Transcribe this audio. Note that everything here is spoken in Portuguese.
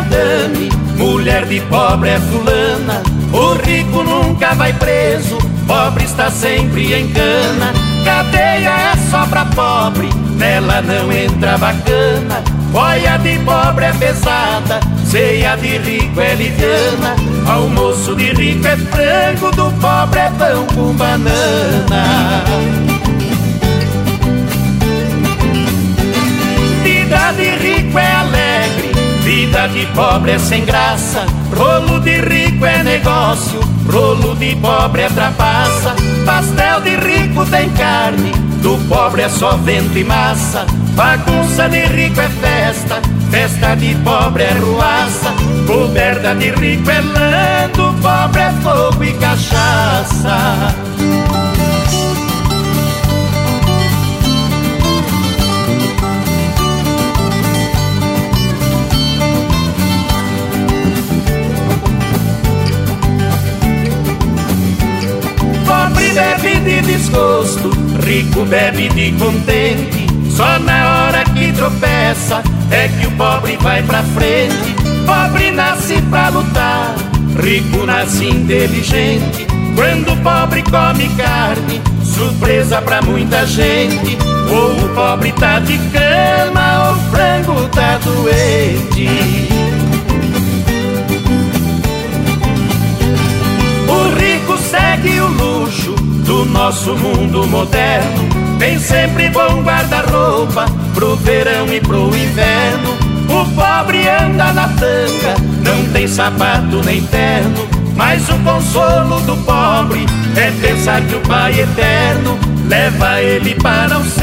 madame, mulher de pobre é fulana. O rico nunca vai preso, pobre está sempre em cana. Cadeia é só pra pobre, nela não entra bacana. Boia de pobre é pesada, ceia de rico é liviana. Almoço de rico é frango, do pobre é pão com banana. Vida de pobre é sem graça. Rolo de rico é negócio, rolo de pobre é trapaça. Pastel de rico tem carne, do pobre é só vento e massa. Bagunça de rico é festa, festa de pobre é ruaça. Coberta de rico é lã, do pobre é fogo de desgosto, rico bebe de contente. Só na hora que tropeça é que o pobre vai pra frente. Pobre nasce pra lutar, rico nasce inteligente. Quando o pobre come carne, surpresa pra muita gente. Ou o pobre tá de cama, ou o frango tá doente. Do nosso mundo moderno. Tem sempre bom guarda-roupa pro verão e pro inverno. O pobre anda na tanga, não tem sapato nem terno. Mas o consolo do pobre é pensar que o Pai eterno leva ele para o céu